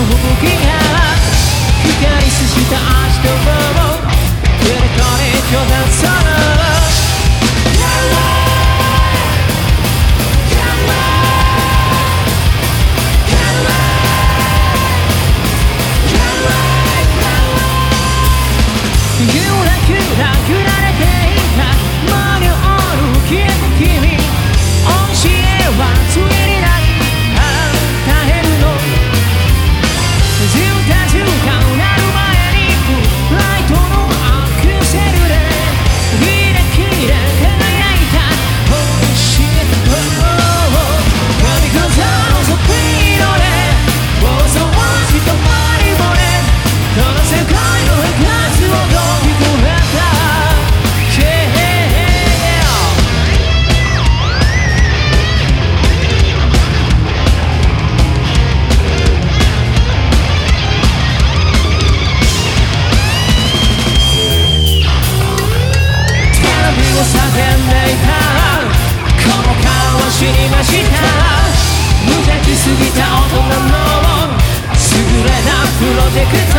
吹雪がすした足と揺らくらられていた魔力を消え君 Project